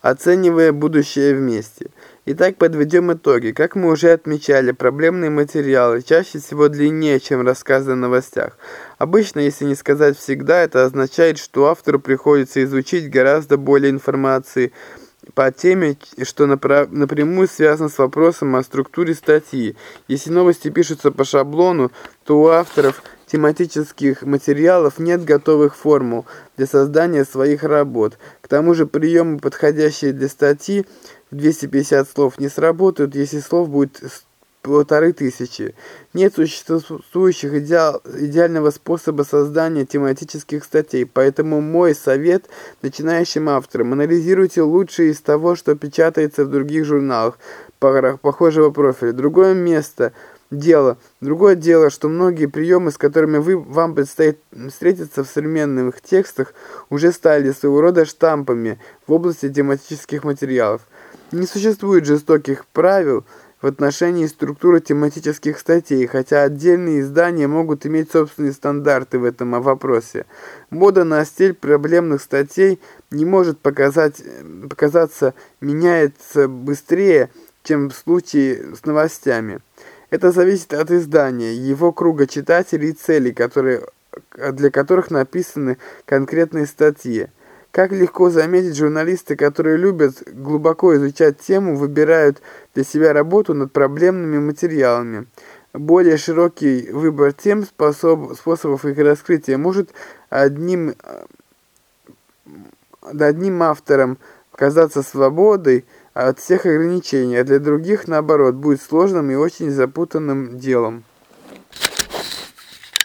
оценивая будущее вместе. Итак, подведем итоги. Как мы уже отмечали, проблемные материалы чаще всего длиннее, чем рассказы о новостях. Обычно, если не сказать всегда, это означает, что автору приходится изучить гораздо более информации по теме, что напрямую связано с вопросом о структуре статьи. Если новости пишутся по шаблону, то у авторов тематических материалов нет готовых формул для создания своих работ. К тому же приемы, подходящие для статьи, в 250 слов не сработают, если слов будет полторы тысячи. Нет существующих идеал, идеального способа создания тематических статей, поэтому мой совет начинающим авторам – анализируйте лучшее из того, что печатается в других журналах похожего профиля. Другое место – дело. Другое дело, что многие приемы, с которыми вы, вам предстоит встретиться в современных текстах, уже стали своего рода штампами в области тематических материалов. Не существует жестоких правил в отношении структуры тематических статей, хотя отдельные издания могут иметь собственные стандарты в этом вопросе. Мода на стиль проблемных статей не может показать, показаться меняется быстрее, чем в случае с новостями. Это зависит от издания, его круга читателей и целей, которые, для которых написаны конкретные статьи. Как легко заметить, журналисты, которые любят глубоко изучать тему, выбирают для себя работу над проблемными материалами. Более широкий выбор тем, способ, способов их раскрытия может одним, одним автором казаться свободой от всех ограничений, а для других, наоборот, будет сложным и очень запутанным делом.